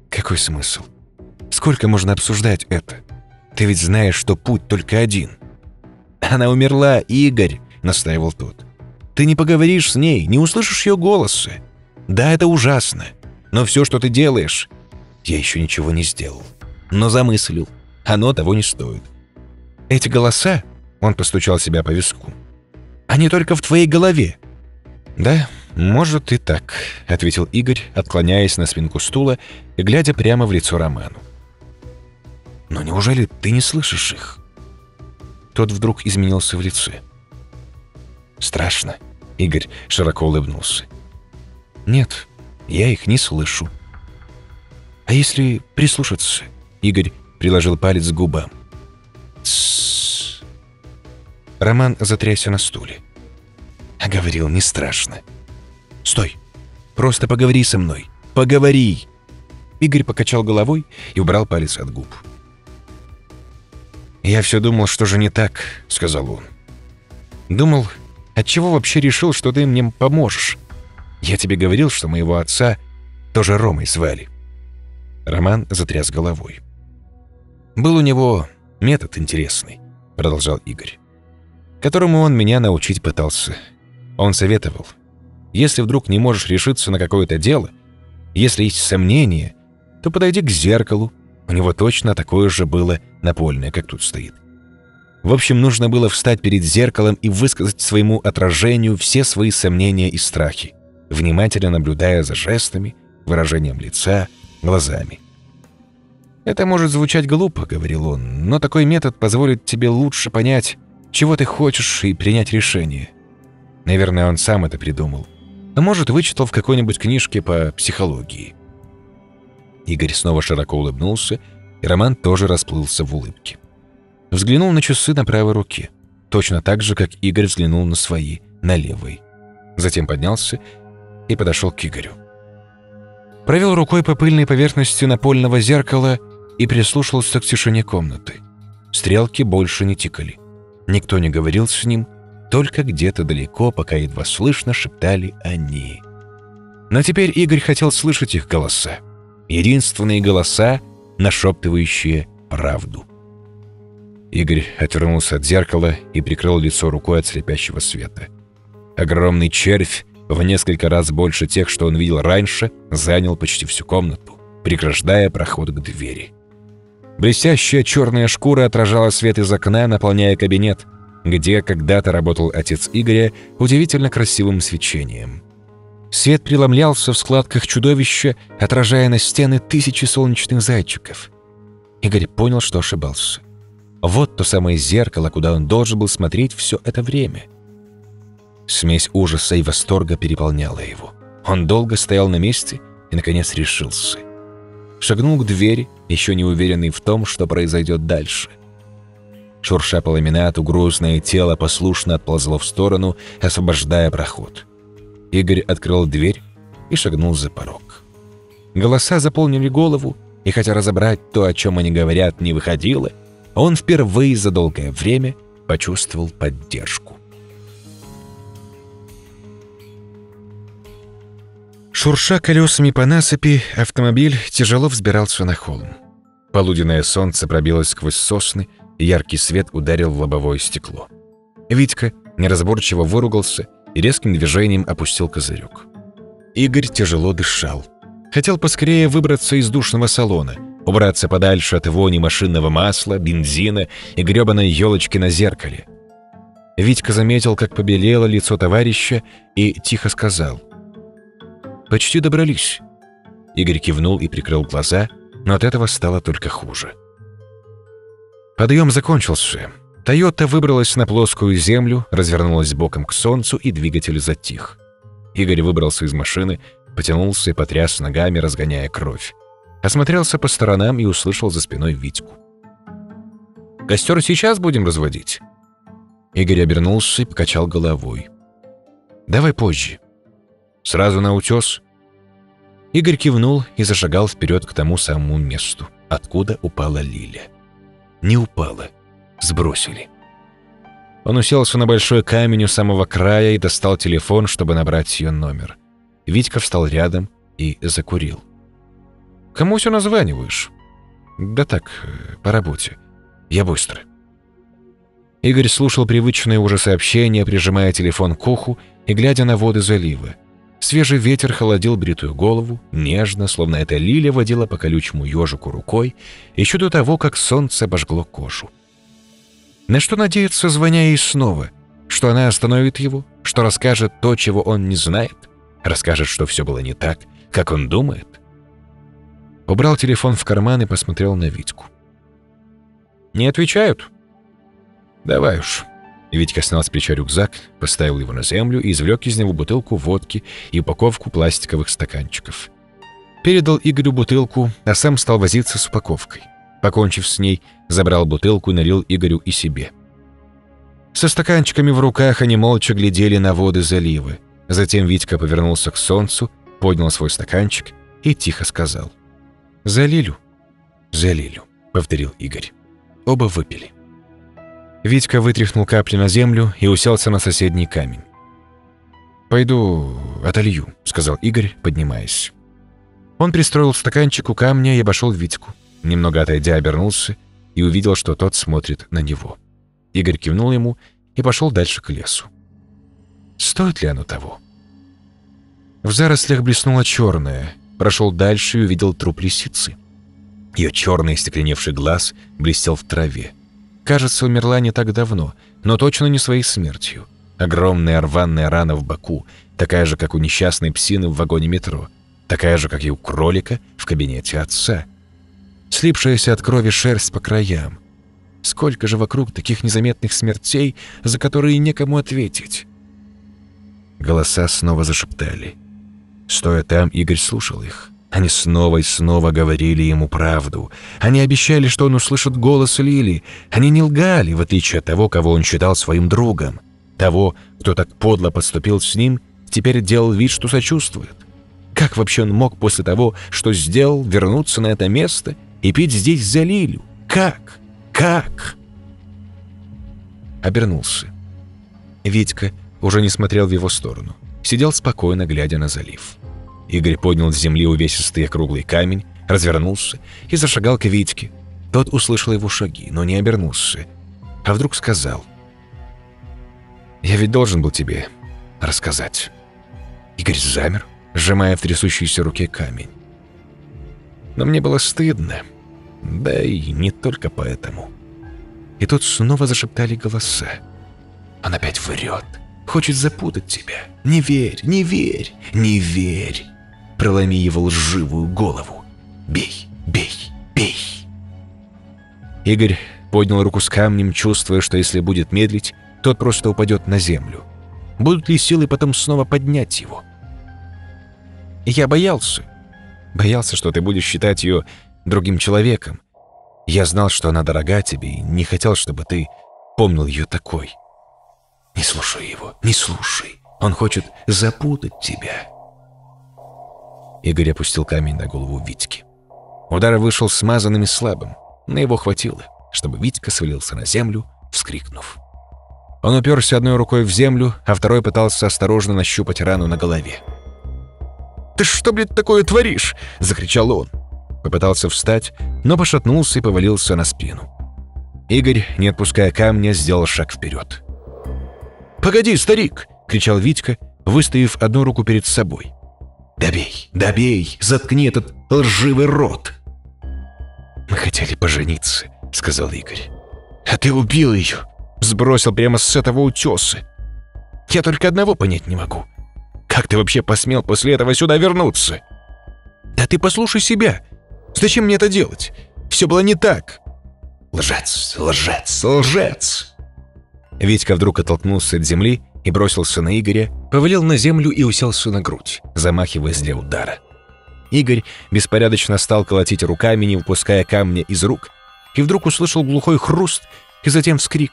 «Какой смысл? Сколько можно обсуждать это? Ты ведь знаешь, что путь только один». «Она умерла, Игорь», — настаивал тот. «Ты не поговоришь с ней, не услышишь ее голоса. Да, это ужасно, но все, что ты делаешь...» «Я еще ничего не сделал, но замыслил. Оно того не стоит. Эти голоса...» — он постучал себя по виску. «Они только в твоей голове». «Да, может и так», — ответил Игорь, отклоняясь на спинку стула и глядя прямо в лицо Роману. «Но неужели ты не слышишь их?» Тот вдруг изменился в лице. «Страшно», — Игорь широко улыбнулся. «Нет, я их не слышу». А если прислушаться? Игорь приложил палец к губам. Тссс. Роман затрясся на стуле. А говорил, не страшно. Стой. Просто поговори со мной. Поговори. Игорь покачал головой и убрал палец от губ. «Я все думал, что же не так», — сказал он. «Думал, отчего вообще решил, что ты мне поможешь? Я тебе говорил, что моего отца тоже Ромой звали». Роман затряс головой. «Был у него метод интересный», — продолжал Игорь, «которому он меня научить пытался. Он советовал, если вдруг не можешь решиться на какое-то дело, если есть сомнения, то подойди к зеркалу. У него точно такое же было напольное, как тут стоит. В общем, нужно было встать перед зеркалом и высказать своему отражению все свои сомнения и страхи, внимательно наблюдая за жестами, выражением лица, глазами. «Это может звучать глупо», — говорил он, «но такой метод позволит тебе лучше понять, чего ты хочешь, и принять решение». Наверное, он сам это придумал. А может, вычитал в какой-нибудь книжке по психологии. Игорь снова широко улыбнулся, и Роман тоже расплылся в улыбке. Взглянул на часы на правой руке, точно так же, как Игорь взглянул на свои, на левой. Затем поднялся и подошел к Игорю. Провел рукой по пыльной поверхности напольного зеркала и прислушался к тишине комнаты. Стрелки больше не тикали. Никто не говорил с ним, только где-то далеко, пока едва слышно, шептали они. Но теперь Игорь хотел слышать их голоса. Единственные голоса, нашептывающие правду. Игорь отвернулся от зеркала и прикрыл лицо рукой от слепящего света. Огромный червь, в несколько раз больше тех, что он видел раньше, занял почти всю комнату, преграждая проход к двери. Блестящая черная шкура отражала свет из окна, наполняя кабинет — где когда-то работал отец Игоря удивительно красивым свечением. Свет преломлялся в складках чудовища, отражая на стены тысячи солнечных зайчиков. Игорь понял, что ошибался. Вот то самое зеркало, куда он должен был смотреть все это время. Смесь ужаса и восторга переполняла его. Он долго стоял на месте и, наконец, решился. Шагнул к двери, еще не уверенный в том, что произойдет дальше. Шурша по ламинату, грузное тело послушно отползло в сторону, освобождая проход. Игорь открыл дверь и шагнул за порог. Голоса заполнили голову, и хотя разобрать то, о чем они говорят, не выходило, он впервые за долгое время почувствовал поддержку. Шурша колесами по насыпи, автомобиль тяжело взбирался на холм. Полуденное солнце пробилось сквозь сосны, Яркий свет ударил в лобовое стекло. Витька неразборчиво выругался и резким движением опустил козырек. Игорь тяжело дышал. Хотел поскорее выбраться из душного салона, убраться подальше от вони машинного масла, бензина и грёбаной елочки на зеркале. Витька заметил, как побелело лицо товарища и тихо сказал. «Почти добрались». Игорь кивнул и прикрыл глаза, но от этого стало только хуже. Подъем закончился. «Тойота» выбралась на плоскую землю, развернулась боком к солнцу, и двигатель затих. Игорь выбрался из машины, потянулся и потряс ногами, разгоняя кровь. Осмотрелся по сторонам и услышал за спиной Витьку. «Костер сейчас будем разводить?» Игорь обернулся и покачал головой. «Давай позже. Сразу на утес?» Игорь кивнул и зашагал вперед к тому самому месту, откуда упала Лиля не упала. Сбросили. Он уселся на большой камень у самого края и достал телефон, чтобы набрать ее номер. Витька встал рядом и закурил. «Кому все названиваешь?» «Да так, по работе. Я быстро». Игорь слушал привычное уже сообщение, прижимая телефон к уху и глядя на воды залива. Свежий ветер холодил бритую голову, нежно, словно эта лилия водила по колючему ежику рукой, еще до того, как солнце обожгло кожу. На что надеется, звоня ей снова? Что она остановит его? Что расскажет то, чего он не знает? Расскажет, что все было не так, как он думает? Убрал телефон в карман и посмотрел на Витьку. «Не отвечают?» «Давай уж, Витька снял с плеча рюкзак, поставил его на землю и извлек из него бутылку водки и упаковку пластиковых стаканчиков. Передал Игорю бутылку, а сам стал возиться с упаковкой. Покончив с ней, забрал бутылку и налил Игорю и себе. Со стаканчиками в руках они молча глядели на воды залива. Затем Витька повернулся к солнцу, поднял свой стаканчик и тихо сказал. «За Лилю». «За Лилю», — повторил Игорь. Оба выпили. Витька вытряхнул капли на землю и уселся на соседний камень. «Пойду отолью», — сказал Игорь, поднимаясь. Он пристроил стаканчик у камня и обошел Витьку. Немного отойдя, обернулся и увидел, что тот смотрит на него. Игорь кивнул ему и пошел дальше к лесу. Стоит ли оно того? В зарослях блеснуло черное. Прошел дальше и увидел труп лисицы. Ее черный стекленевший глаз блестел в траве. Кажется, умерла не так давно, но точно не своей смертью. Огромная рваная рана в боку, такая же, как у несчастной псины в вагоне метро, такая же, как и у кролика в кабинете отца. Слипшаяся от крови шерсть по краям. Сколько же вокруг таких незаметных смертей, за которые некому ответить? Голоса снова зашептали. Стоя там, Игорь слушал их. Они снова и снова говорили ему правду. Они обещали, что он услышит голос Лили. Они не лгали, в отличие от того, кого он считал своим другом. Того, кто так подло поступил с ним, теперь делал вид, что сочувствует. Как вообще он мог после того, что сделал, вернуться на это место и пить здесь за Лилю? Как? Как? Обернулся. Витька уже не смотрел в его сторону. Сидел спокойно, глядя на залив. Игорь поднял с земли увесистый круглый камень, развернулся и зашагал к Витьке. Тот услышал его шаги, но не обернулся. А вдруг сказал. «Я ведь должен был тебе рассказать». Игорь замер, сжимая в трясущейся руке камень. Но мне было стыдно. Да и не только поэтому. И тут снова зашептали голоса. Он опять врет. Хочет запутать тебя. Не верь, не верь, не верь. Проломи его лживую голову. Бей, бей, бей. Игорь поднял руку с камнем, чувствуя, что если будет медлить, тот просто упадет на землю. Будут ли силы потом снова поднять его? Я боялся. Боялся, что ты будешь считать ее другим человеком. Я знал, что она дорога тебе, и не хотел, чтобы ты помнил ее такой. Не слушай его, не слушай. Он хочет запутать тебя. Игорь опустил камень на голову Витьки. Удар вышел смазанным и слабым, но его хватило, чтобы Витька свалился на землю, вскрикнув. Он уперся одной рукой в землю, а второй пытался осторожно нащупать рану на голове. «Ты что, блядь, такое творишь?» — закричал он. Попытался встать, но пошатнулся и повалился на спину. Игорь, не отпуская камня, сделал шаг вперед. «Погоди, старик!» — кричал Витька, выставив одну руку перед собой. «Добей, добей, заткни этот лживый рот!» «Мы хотели пожениться», — сказал Игорь. «А ты убил ее, сбросил прямо с этого утеса. Я только одного понять не могу. Как ты вообще посмел после этого сюда вернуться?» «Да ты послушай себя. Зачем мне это делать? Все было не так». «Лжец, лжец, лжец!» Витька вдруг оттолкнулся от земли и бросился на Игоря, повалил на землю и уселся на грудь, замахиваясь для удара. Игорь беспорядочно стал колотить руками, не выпуская камня из рук, и вдруг услышал глухой хруст и затем вскрик.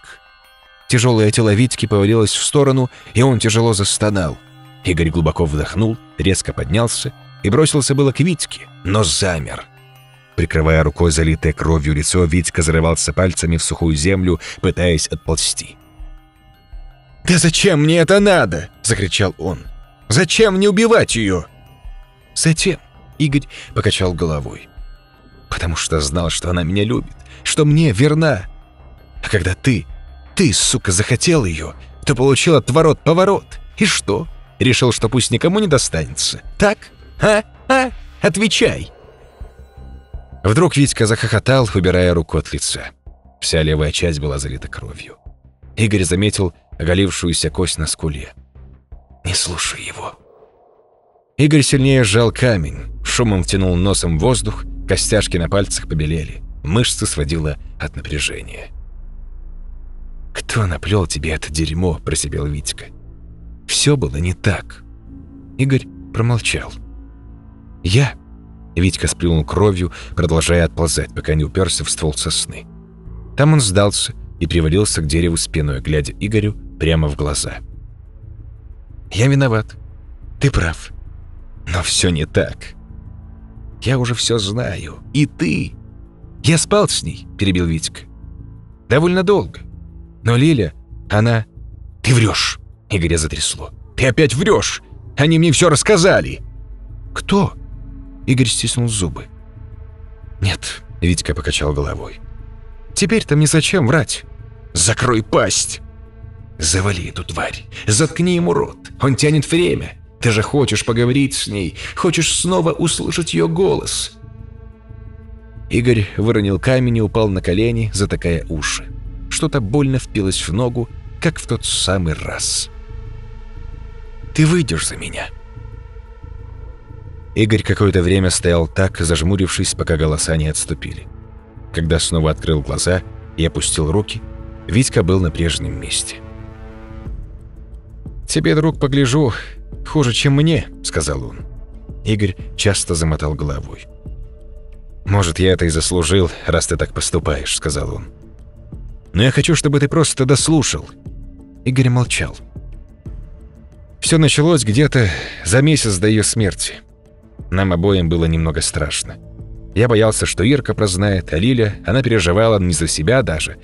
Тяжелое тело Витьки повалилось в сторону, и он тяжело застонал. Игорь глубоко вдохнул, резко поднялся и бросился было к Витьке, но замер. Прикрывая рукой залитое кровью лицо, Витька зарывался пальцами в сухую землю, пытаясь отползти. «Да зачем мне это надо?» — закричал он. «Зачем мне убивать ее?» «Затем», — Игорь покачал головой. «Потому что знал, что она меня любит, что мне верна. А когда ты, ты, сука, захотел ее, то получил отворот-поворот. И что? Решил, что пусть никому не достанется. Так? А? А? Отвечай!» Вдруг Витька захохотал, убирая руку от лица. Вся левая часть была залита кровью. Игорь заметил оголившуюся кость на скуле. «Не слушай его». Игорь сильнее сжал камень, шумом втянул носом воздух, костяшки на пальцах побелели, мышцы сводило от напряжения. «Кто наплел тебе это дерьмо?» – просипел Витька. «Все было не так». Игорь промолчал. «Я? Витька сплюнул кровью, продолжая отползать, пока не уперся в ствол сосны. Там он сдался и привалился к дереву спиной, глядя Игорю прямо в глаза. «Я виноват. Ты прав. Но все не так. Я уже все знаю. И ты. Я спал с ней», — перебил Витька. «Довольно долго. Но Лиля, она... Ты врешь!» — Игоря затрясло. «Ты опять врешь! Они мне все рассказали!» «Кто?» Игорь стиснул зубы. «Нет», — Витька покачал головой. «Теперь-то мне зачем врать? Закрой пасть!» «Завали эту тварь! Заткни ему рот! Он тянет время! Ты же хочешь поговорить с ней, хочешь снова услышать ее голос!» Игорь выронил камень и упал на колени, затыкая уши. Что-то больно впилось в ногу, как в тот самый раз. «Ты выйдешь за меня!» Игорь какое-то время стоял так, зажмурившись, пока голоса не отступили. Когда снова открыл глаза и опустил руки, Витька был на прежнем месте. «Тебе, друг, погляжу, хуже, чем мне», — сказал он. Игорь часто замотал головой. «Может, я это и заслужил, раз ты так поступаешь», — сказал он. «Но я хочу, чтобы ты просто дослушал». Игорь молчал. Все началось где-то за месяц до ее смерти. Нам обоим было немного страшно. Я боялся, что Ирка прознает, а Лиля, она переживала не за себя даже,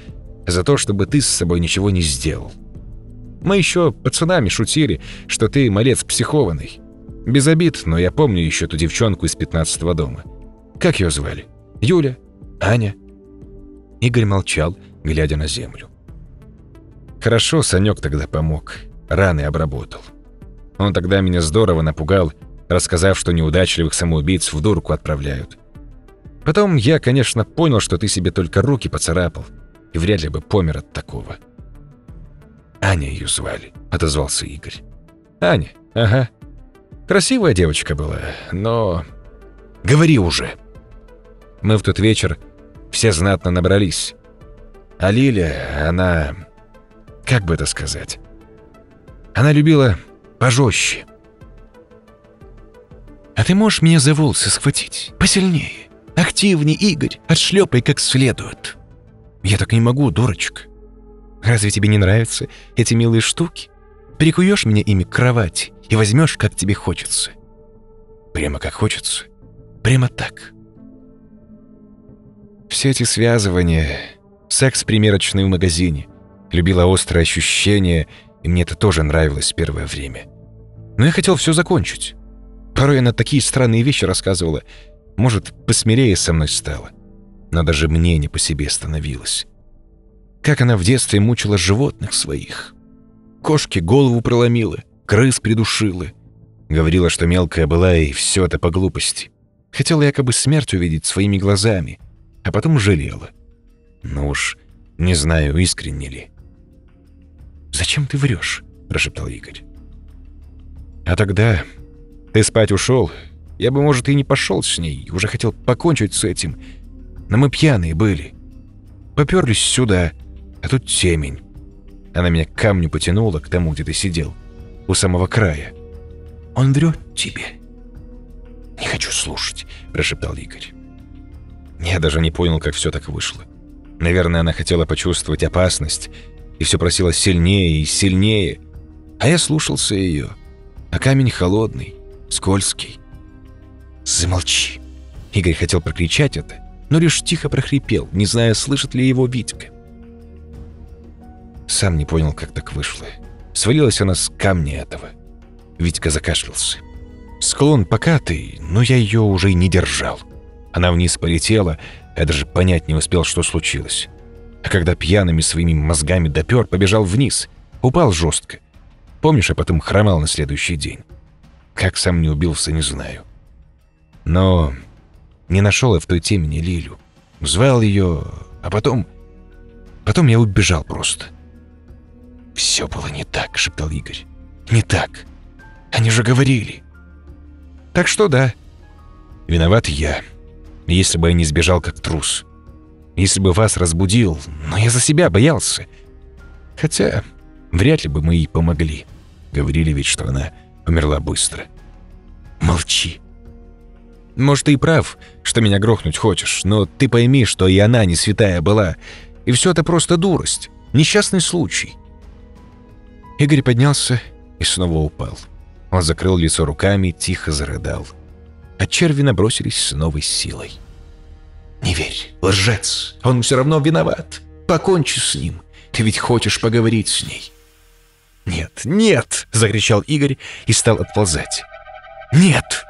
а за то, чтобы ты с собой ничего не сделал. Мы еще пацанами шутили, что ты малец психованный. Без обид, но я помню еще ту девчонку из пятнадцатого дома. Как ее звали? Юля? Аня? Игорь молчал, глядя на землю. Хорошо, Санек тогда помог, раны обработал. Он тогда меня здорово напугал, рассказав, что неудачливых самоубийц в дурку отправляют. Потом я, конечно, понял, что ты себе только руки поцарапал, и вряд ли бы помер от такого. «Аня ее звали», — отозвался Игорь. «Аня, ага. Красивая девочка была, но...» «Говори уже!» Мы в тот вечер все знатно набрались. А Лиля, она... Как бы это сказать? Она любила пожестче. А ты можешь меня за волосы схватить? Посильнее. Активнее, Игорь. Отшлепай как следует. Я так не могу, дурочка. Разве тебе не нравятся эти милые штуки? Прикуешь меня ими к кровати и возьмешь, как тебе хочется. Прямо как хочется. Прямо так. Все эти связывания, секс примерочный в магазине, любила острые ощущения, и мне это тоже нравилось первое время. Но я хотел все закончить. Порой она такие странные вещи рассказывала. Может, посмирее со мной стала. Но даже мне не по себе становилось. Как она в детстве мучила животных своих. Кошки голову проломила, крыс придушила. Говорила, что мелкая была, и все это по глупости. Хотела якобы смерть увидеть своими глазами, а потом жалела. Ну уж, не знаю, искренне ли. «Зачем ты врешь?» – прошептал Игорь. А тогда ты спать ушел. Я бы, может, и не пошел с ней, уже хотел покончить с этим. Но мы пьяные были. Поперлись сюда, а тут темень. Она меня к камню потянула, к тому, где ты сидел, у самого края. Он врет тебе. «Не хочу слушать», – прошептал Игорь. Я даже не понял, как все так вышло. Наверное, она хотела почувствовать опасность и все просила сильнее и сильнее. А я слушался ее. А камень холодный, скользкий. «Замолчи!» Игорь хотел прокричать это, но лишь тихо прохрипел, не зная, слышит ли его Витька. Сам не понял, как так вышло. Свалилась она с камня этого. Витька закашлялся. Склон покатый, но я ее уже и не держал. Она вниз полетела, я даже понять не успел, что случилось. А когда пьяными своими мозгами допер, побежал вниз. Упал жестко. Помнишь, а потом хромал на следующий день. Как сам не убился, не знаю. Но не нашел я в той темени Лилю. Звал ее, а потом... Потом я убежал просто. «Все было не так», — шептал Игорь. «Не так. Они же говорили». «Так что да. Виноват я. Если бы я не сбежал как трус. Если бы вас разбудил, но я за себя боялся. Хотя вряд ли бы мы ей помогли. Говорили ведь, что она Умерла быстро. Молчи. Может, ты и прав, что меня грохнуть хочешь, но ты пойми, что и она не святая была. И все это просто дурость, несчастный случай». Игорь поднялся и снова упал. Он закрыл лицо руками, тихо зарыдал. А черви набросились с новой силой. «Не верь, лжец, он все равно виноват. Покончи с ним, ты ведь хочешь поговорить с ней». «Нет, нет!» — закричал Игорь и стал отползать. «Нет!»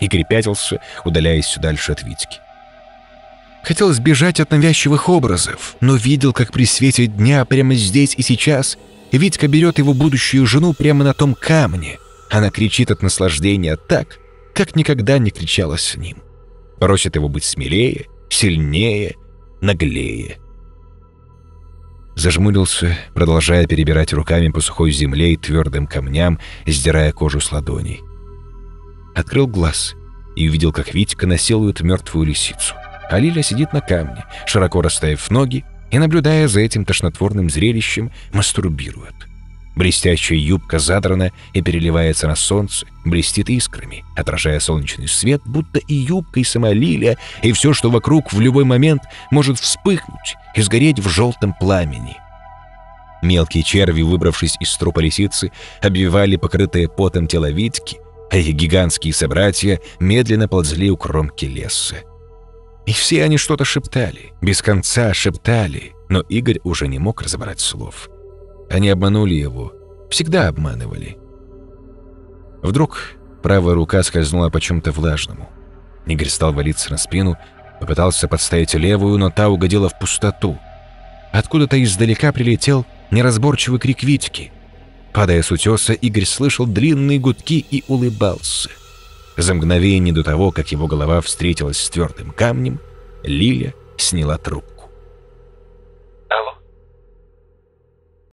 Игорь пятился, удаляясь все дальше от Витьки. Хотел сбежать от навязчивых образов, но видел, как при свете дня прямо здесь и сейчас Витька берет его будущую жену прямо на том камне. Она кричит от наслаждения так, как никогда не кричала с ним. Просит его быть смелее, сильнее, наглее. Зажмурился, продолжая перебирать руками по сухой земле и твердым камням, сдирая кожу с ладоней. Открыл глаз и увидел, как Витька насилует мертвую лисицу. А Лиля сидит на камне, широко расставив ноги, и, наблюдая за этим тошнотворным зрелищем, мастурбирует. Блестящая юбка задрана и переливается на солнце, блестит искрами, отражая солнечный свет, будто и юбка, и сама лилия, и все, что вокруг в любой момент может вспыхнуть и сгореть в желтом пламени. Мелкие черви, выбравшись из трупа лисицы, обвивали покрытое потом тело Витьки, а их гигантские собратья медленно ползли у кромки леса. И все они что-то шептали, без конца шептали, но Игорь уже не мог разобрать слов. Они обманули его, всегда обманывали. Вдруг правая рука скользнула по чем-то влажному. Игорь стал валиться на спину, попытался подставить левую, но та угодила в пустоту. Откуда-то издалека прилетел неразборчивый крик Витьки. Падая с утеса, Игорь слышал длинные гудки и улыбался. За мгновение до того, как его голова встретилась с твердым камнем, Лиля сняла трубку.